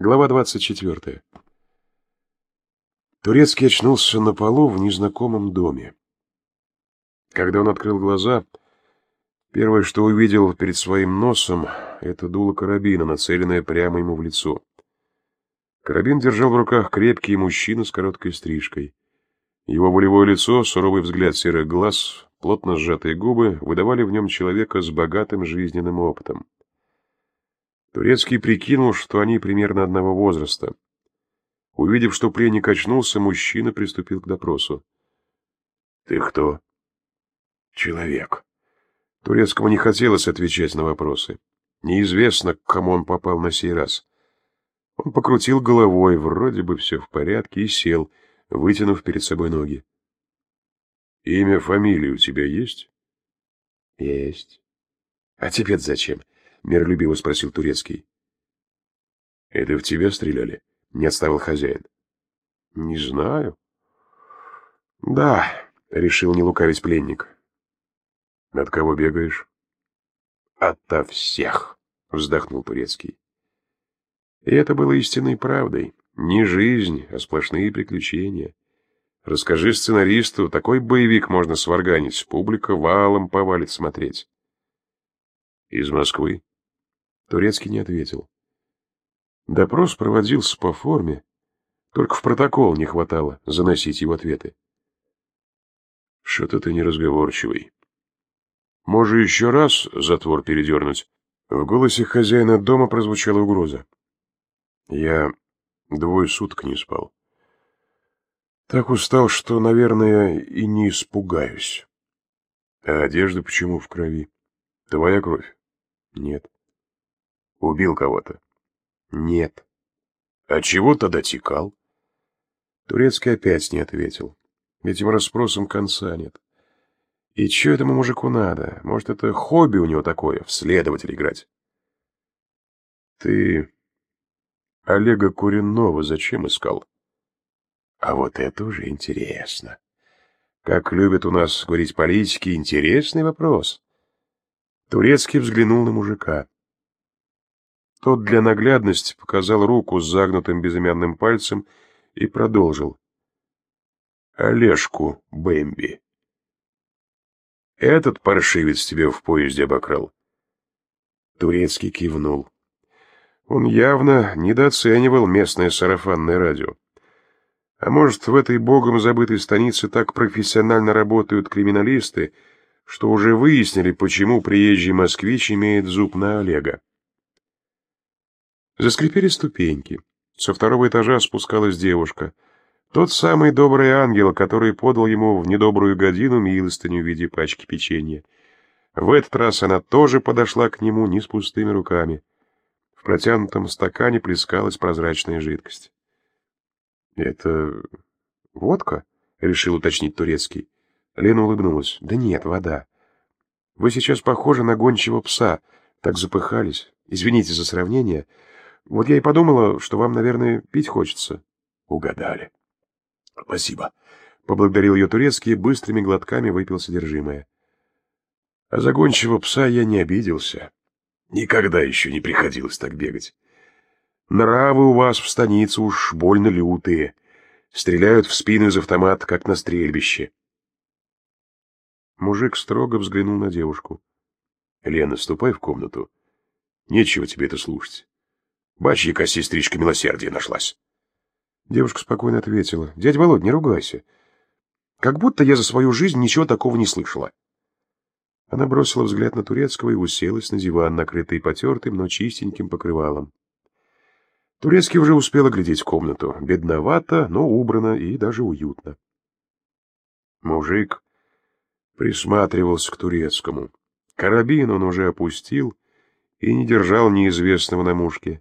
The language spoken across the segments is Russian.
Глава 24. Турецкий очнулся на полу в незнакомом доме. Когда он открыл глаза, первое, что увидел перед своим носом, это дуло карабина, нацеленное прямо ему в лицо. Карабин держал в руках крепкий мужчина с короткой стрижкой. Его волевое лицо, суровый взгляд серых глаз, плотно сжатые губы выдавали в нем человека с богатым жизненным опытом. Турецкий прикинул, что они примерно одного возраста. Увидев, что пленник очнулся, мужчина приступил к допросу. «Ты кто?» «Человек». Турецкому не хотелось отвечать на вопросы. Неизвестно, к кому он попал на сей раз. Он покрутил головой, вроде бы все в порядке, и сел, вытянув перед собой ноги. «Имя, фамилия у тебя есть?» «Есть». «А тебе зачем?» — миролюбиво спросил Турецкий. «Это в тебя стреляли?» — не отставил хозяин. «Не знаю». «Да», — решил не лукавить пленник. «От кого бегаешь?» «Ото всех», — вздохнул Турецкий. И это было истинной правдой. Не жизнь, а сплошные приключения. Расскажи сценаристу, такой боевик можно сварганить, публика валом повалит смотреть. Из Москвы? Турецкий не ответил. Допрос проводился по форме, только в протокол не хватало заносить его ответы. Что-то ты неразговорчивый. Может, еще раз затвор передернуть? В голосе хозяина дома прозвучала угроза. Я двое суток не спал. Так устал, что, наверное, и не испугаюсь. А одежда почему в крови? Твоя кровь? Нет. Убил кого-то? Нет. А чего тогда текал? Турецкий опять не ответил. Этим расспросам конца нет. И что этому мужику надо? Может, это хобби у него такое, в следователь играть? Ты Олега Куренного зачем искал? А вот это уже интересно. Как любят у нас говорить политики, интересный вопрос. Турецкий взглянул на мужика. Тот для наглядности показал руку с загнутым безымянным пальцем и продолжил. Олежку Бэмби. Этот паршивец тебя в поезде обокрал. Турецкий кивнул. Он явно недооценивал местное сарафанное радио. А может, в этой богом забытой станице так профессионально работают криминалисты, что уже выяснили, почему приезжий москвич имеет зуб на Олега. Заскрипели ступеньки. Со второго этажа спускалась девушка. Тот самый добрый ангел, который подал ему в недобрую годину милостыню в виде пачки печенья. В этот раз она тоже подошла к нему не с пустыми руками. В протянутом стакане плескалась прозрачная жидкость. «Это водка?» — решил уточнить турецкий. Лена улыбнулась. «Да нет, вода. Вы сейчас похожи на гончего пса. Так запыхались. Извините за сравнение». Вот я и подумала, что вам, наверное, пить хочется. Угадали. Спасибо. Поблагодарил ее турецкий быстрыми глотками выпил содержимое. А загончивого пса я не обиделся. Никогда еще не приходилось так бегать. Нравы у вас в станице уж больно лютые. Стреляют в спину из автомата, как на стрельбище. Мужик строго взглянул на девушку. — Лена, ступай в комнату. Нечего тебе это слушать. Бачья сестричка милосердия нашлась. Девушка спокойно ответила. «Дядя Володь, не ругайся. Как будто я за свою жизнь ничего такого не слышала». Она бросила взгляд на Турецкого и уселась на диван, накрытый потертым, но чистеньким покрывалом. Турецкий уже успел оглядеть комнату. Бедновато, но убрано и даже уютно. Мужик присматривался к Турецкому. Карабин он уже опустил и не держал неизвестного на мушке.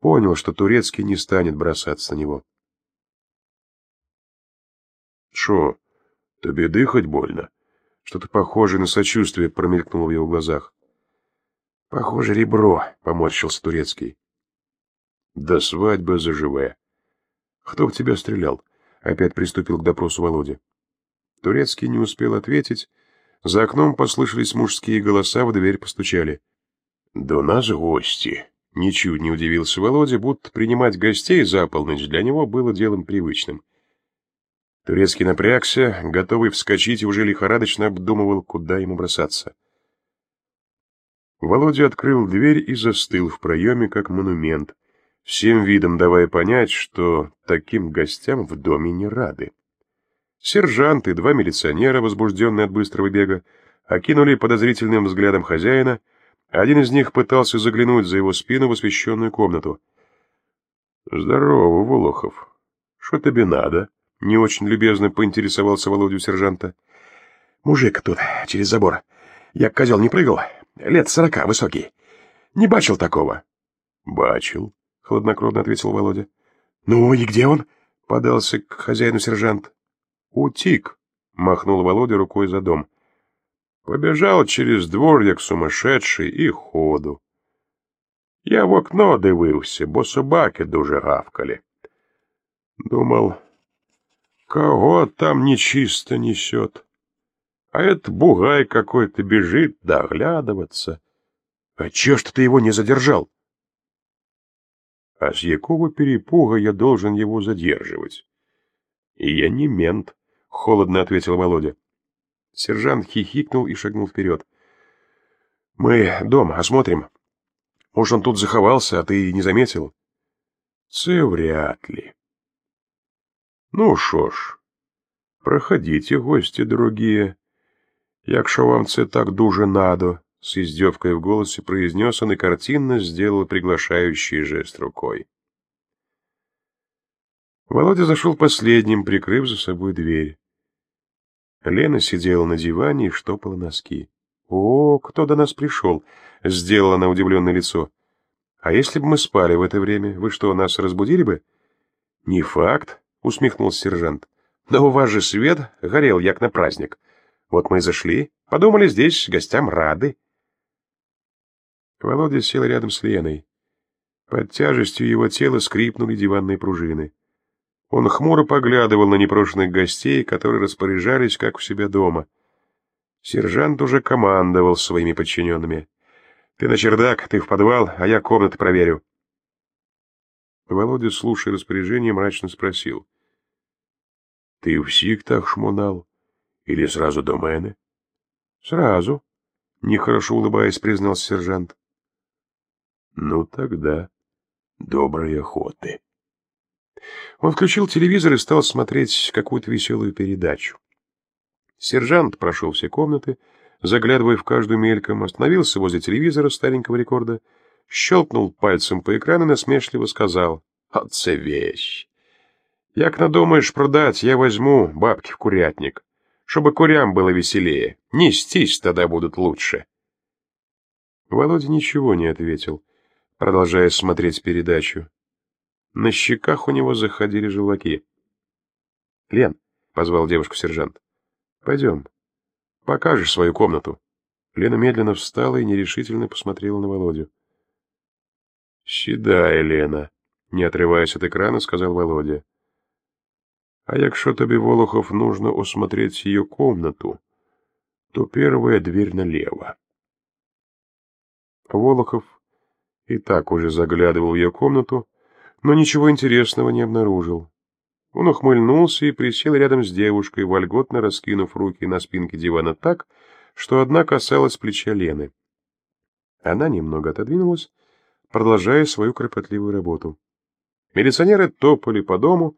Понял, что Турецкий не станет бросаться на него. «Шо, тебе дыхать больно?» Что-то похожее на сочувствие промелькнуло в его глазах. «Похоже, ребро», — поморщился Турецкий. «До свадьбы заживая». «Кто в тебя стрелял?» — опять приступил к допросу Володя. Турецкий не успел ответить. За окном послышались мужские голоса, в дверь постучали. «До нас гости», Ничуть не удивился Володя, будто принимать гостей за полночь для него было делом привычным. Турецкий напрягся, готовый вскочить, и уже лихорадочно обдумывал, куда ему бросаться. Володя открыл дверь и застыл в проеме, как монумент, всем видом давая понять, что таким гостям в доме не рады. Сержант и два милиционера, возбужденные от быстрого бега, окинули подозрительным взглядом хозяина, один из них пытался заглянуть за его спину в освещенную комнату. «Здорово, Волохов. Что тебе надо?» — не очень любезно поинтересовался Володю сержанта. «Мужик тут, через забор. Я козел не прыгал. Лет сорока, высокий. Не бачил такого». «Бачил», — хладнокровно ответил Володя. «Ну и где он?» — подался к хозяину сержант. «Утик», — махнул Володя рукой за дом. Побежал через двор, як сумасшедший, і ходу. Я в окно дивився, бо собаки дуже гавкали. Думал, кого там нечисто несет? А это бугай какой-то бежит доглядываться. А чё ж ты его не задержал? А с якого перепуга я должен его задерживать? И я не мент, — холодно ответил Володя. Сержант хихикнул и шагнул вперед. «Мы дом осмотрим. Может, он тут заховался, а ты не заметил?» «Це вряд ли». «Ну що ж, проходите, гости дорогие, якщо вам це так дуже надо», — с издевкой в голосе произнес он и картинно сделал приглашающий жест рукой. Володя зашел последним, прикрыв за собой дверь. Лена сидела на диване и штопала носки. «О, кто до нас пришел?» — сделала она удивленное лицо. «А если бы мы спали в это время, вы что, нас разбудили бы?» «Не факт», — усмехнулся сержант. «Но у вас же свет горел, як на праздник. Вот мы и зашли, подумали, здесь гостям рады». Володя сел рядом с Леной. Под тяжестью его тела скрипнули диванные пружины. Он хмуро поглядывал на непрошенных гостей, которые распоряжались, как у себя дома. Сержант уже командовал своими подчиненными. «Ты на чердак, ты в подвал, а я комнаты проверю». Володя, слушая распоряжение, мрачно спросил. «Ты всіх так шмонал? Или сразу до мене?» «Сразу», — нехорошо улыбаясь, признался сержант. «Ну тогда доброй охоты». Он включил телевизор и стал смотреть какую-то веселую передачу. Сержант прошел все комнаты, заглядывая в каждую мельком, остановился возле телевизора старенького рекорда, щелкнул пальцем по экрану и насмешливо сказал «Отце вещь! Як надумаешь продать, я возьму бабки в курятник, чтобы курям было веселее, нестись тогда будут лучше». Володя ничего не ответил, продолжая смотреть передачу. На щеках у него заходили желваки. «Лен», — позвал девушку сержант, — «пойдем. Покажешь свою комнату». Лена медленно встала и нерешительно посмотрела на Володю. «Сідай, Лена», — не отрываясь от экрана, сказал Володя. «А якщо тобі, Волохов, нужно осмотреть ее комнату, то первая дверь налево». Волохов и так уже заглядывал в ее комнату, но ничего интересного не обнаружил. Он ухмыльнулся и присел рядом с девушкой, вольготно раскинув руки на спинке дивана так, что одна касалась плеча Лены. Она немного отодвинулась, продолжая свою кропотливую работу. Милиционеры топали по дому,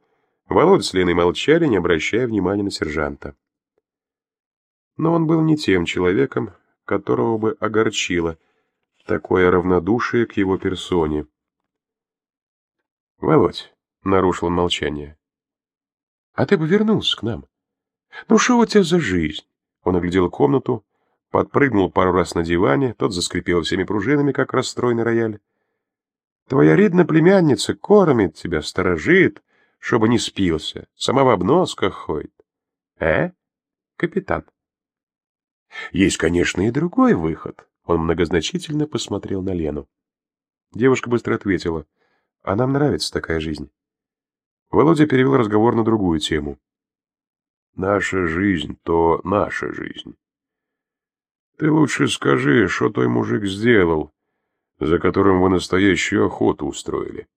Володя с Леной молчали, не обращая внимания на сержанта. Но он был не тем человеком, которого бы огорчило такое равнодушие к его персоне. Володь, — нарушил молчание, — а ты бы вернулся к нам. Ну что у тебя за жизнь? Он оглядел комнату, подпрыгнул пару раз на диване, тот заскрипел всеми пружинами, как расстроенный рояль. Твоя рідна племянница кормит тебя, сторожит, чтобы не спился, сама в обносках ходит. Э, капитан? Есть, конечно, и другой выход. Он многозначительно посмотрел на Лену. Девушка быстро ответила — а нам нравится такая жизнь. Володя перевел разговор на другую тему. Наша жизнь то наша жизнь. Ты лучше скажи, что той мужик сделал. за которым вы настоящую охоту устроили.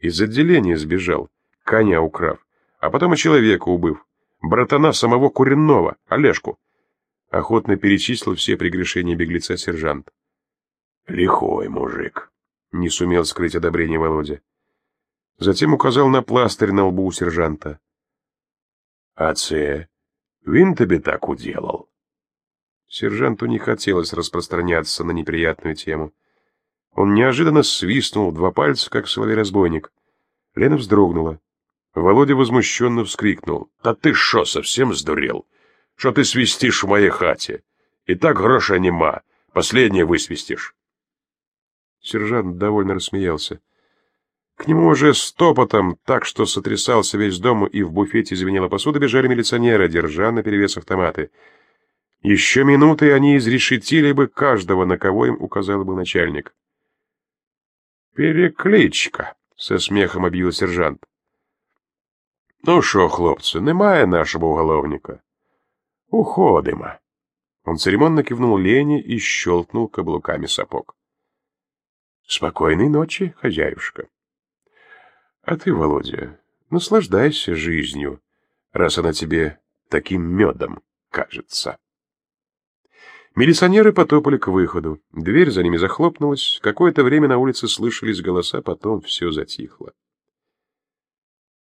Из отделения сбежал, коня украв, а потом и человека убыв, братана самого Куренного, Олежку. Охотно перечислил все прегрешения беглеца сержант. Лихой мужик, не сумел скрыть одобрение Володя. Затем указал на пластырь на лбу у сержанта. «А це він тобі так уделал?» Сержанту не хотелось распространяться на неприятную тему. Он неожиданно свистнул два пальца, как соловей-разбойник. Лена вздрогнула. Володя возмущенно вскрикнул. «Да ты шо, совсем сдурел? Что ты свистишь в моей хате? И так гроша нема, последнее высвистишь». Сержант довольно рассмеялся. К нему уже стопотом, так что сотрясался весь дом, и в буфете звенела посуда, бежали милиционеры, держа наперевес автоматы. Еще минуты они изрешетили бы каждого, на кого им указал бы начальник. «Перекличка», — со смехом объявил сержант. «Ну що, хлопцы, немає нашего уголовника. Уходимо». Он церемонно кивнул Лене и щелкнул каблуками сапог. «Спокойной ночи, хозяюшка». А ты, Володя, наслаждайся жизнью, раз она тебе таким медом кажется. Милиционеры потопали к выходу. Дверь за ними захлопнулась. Какое-то время на улице слышались голоса, потом все затихло.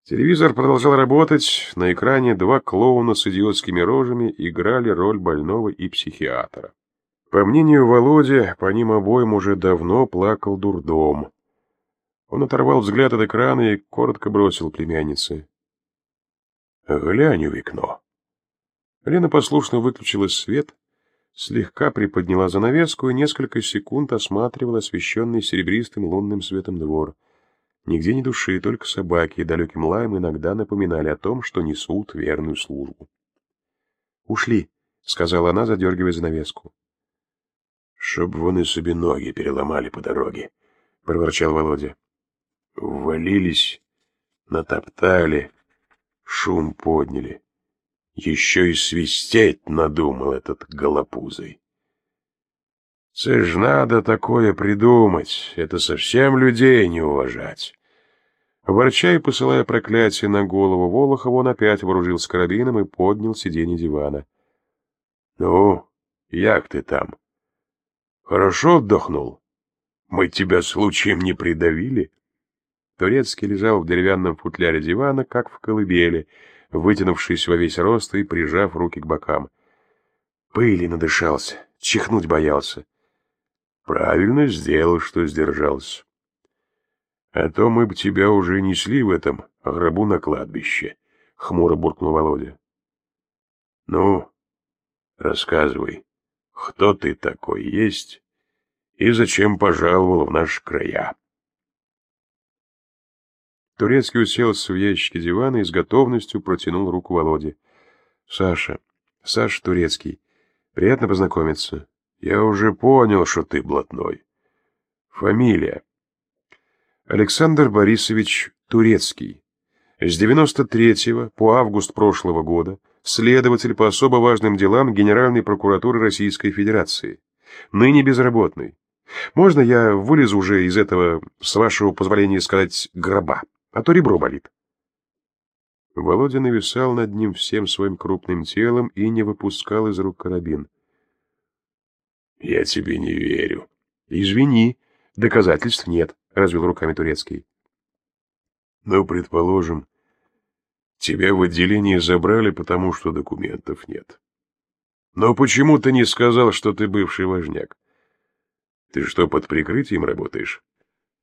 Телевизор продолжал работать. На экране два клоуна с идиотскими рожами играли роль больного и психиатра. По мнению Володи, по ним обоим уже давно плакал дурдом. Он оторвал взгляд от экрана и коротко бросил племяннице. «Глянь в окно». Лена послушно выключила свет, слегка приподняла занавеску и несколько секунд осматривала освещенный серебристым лунным светом двор. Нигде ни души, только собаки и далеким лаем иногда напоминали о том, что несут верную службу. «Ушли», — сказала она, задергивая занавеску. «Чтоб вони собі ноги переломали по дороге», — проворчал Володя. Ввалились, натоптали, шум подняли. Еще и свистеть надумал этот голопузый. Це ж надо такое придумать, это совсем людей не уважать. Ворча и посылая проклятие на голову Волохова, он опять вооружился карабином и поднял сиденье дивана. — Ну, як ты там? Хорошо отдохнул? Мы тебя случаем не придавили? — Турецкий лежал в деревянном футляре дивана, как в колыбели, вытянувшись во весь рост и прижав руки к бокам. Пыли надышался, чихнуть боялся. Правильно сделал, что сдержался. А то мы бы тебя уже несли в этом гробу на кладбище, — хмуро буркнул Володя. Ну, рассказывай, кто ты такой есть и зачем пожаловал в наши края? Турецкий уселся в ящике дивана и с готовностью протянул руку Володе. «Саша, Саша Турецкий, приятно познакомиться. Я уже понял, что ты блатной. Фамилия?» Александр Борисович Турецкий. С 93 по август прошлого года следователь по особо важным делам Генеральной прокуратуры Российской Федерации. Ныне безработный. Можно я вылезу уже из этого, с вашего позволения сказать, гроба? а то ребро болит. Володя нависал над ним всем своим крупным телом и не выпускал из рук карабин. — Я тебе не верю. — Извини, доказательств нет, — развел руками Турецкий. — Ну, предположим, тебя в отделении забрали, потому что документов нет. Но почему ты не сказал, что ты бывший важняк? Ты что, под прикрытием работаешь?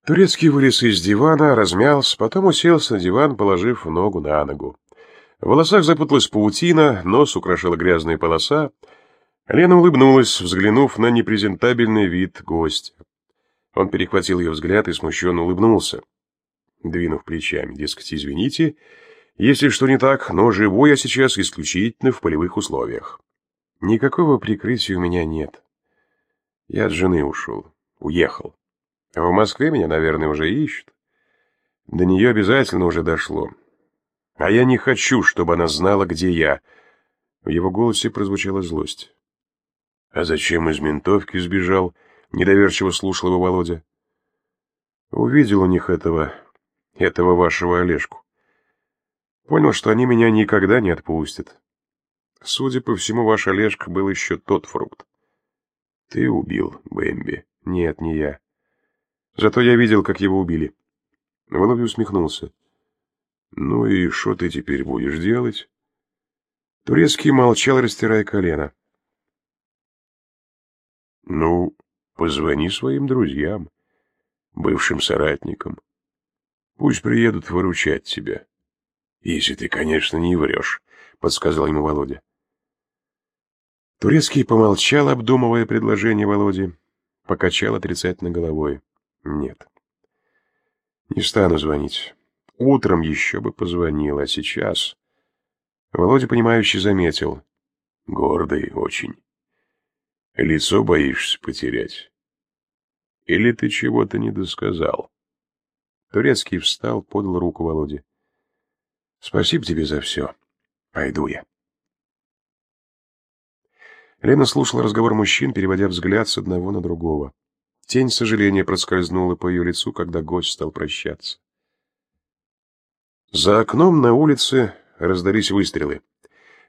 Турецкий вылез из дивана, размялся, потом уселся на диван, положив ногу на ногу. В волосах запуталась паутина, нос украшала грязная полоса. Лена улыбнулась, взглянув на непрезентабельный вид гостя. Он перехватил ее взгляд и смущенно улыбнулся, двинув плечами, дескать, извините, если что не так, но живу я сейчас исключительно в полевых условиях. Никакого прикрытия у меня нет. Я от жены ушел, уехал. В Москве меня, наверное, уже ищут. До нее обязательно уже дошло. А я не хочу, чтобы она знала, где я. В его голосе прозвучала злость. А зачем из ментовки сбежал? Недоверчиво слушал его Володя. Увидел у них этого, этого вашего Олежку. Понял, что они меня никогда не отпустят. Судя по всему, ваш Олежка был еще тот фрукт. Ты убил Бэмби. Нет, не я. Зато я видел, как его убили. Володя усмехнулся. Ну и что ты теперь будешь делать? Турецкий молчал, растирая колено. Ну, позвони своим друзьям, бывшим соратникам. Пусть приедут выручать тебя. Если ты, конечно, не врешь, подсказал ему Володя. Турецкий помолчал, обдумывая предложение Володи, покачал отрицательно головой. Нет. Не стану звонить. Утром еще бы позвонил, а сейчас... Володя, понимающе заметил. Гордый очень. Лицо боишься потерять. Или ты чего-то не досказал? Турецкий встал, подал руку Володе. Спасибо тебе за все. Пойду я. Лена слушала разговор мужчин, переводя взгляд с одного на другого. Тень сожаления проскользнула по ее лицу, когда гость стал прощаться. За окном на улице раздались выстрелы.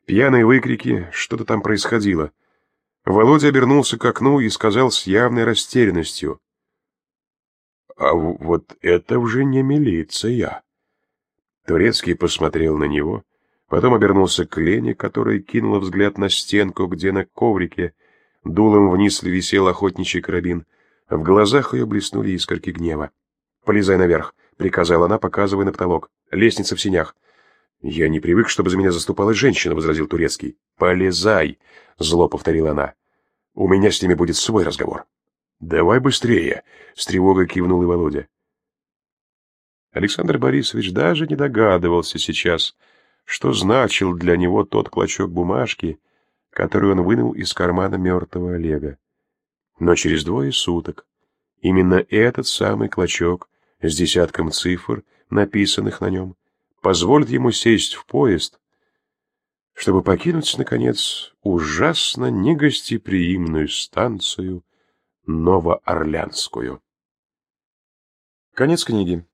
Пьяные выкрики, что-то там происходило. Володя обернулся к окну и сказал с явной растерянностью. «А вот это уже не милиция». Турецкий посмотрел на него, потом обернулся к Лене, которая кинула взгляд на стенку, где на коврике дулом вниз висел охотничий карабин. В глазах ее блеснули искорки гнева. «Полезай наверх», — приказала она, показывая на потолок. «Лестница в синях». «Я не привык, чтобы за меня заступалась женщина», — возразил Турецкий. «Полезай», — зло повторила она. «У меня с ними будет свой разговор». «Давай быстрее», — с тревогой кивнул и Володя. Александр Борисович даже не догадывался сейчас, что значил для него тот клочок бумажки, который он вынул из кармана мертвого Олега. Но через двое суток именно этот самый клочок с десятком цифр, написанных на нем, позволит ему сесть в поезд, чтобы покинуть, наконец, ужасно негостеприимную станцию Новоорлянскую. Конец книги.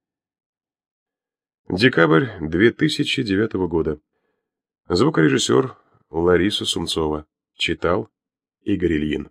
Декабрь 2009 года. Звукорежиссер Лариса Сумцова. Читал Игорь Ильин.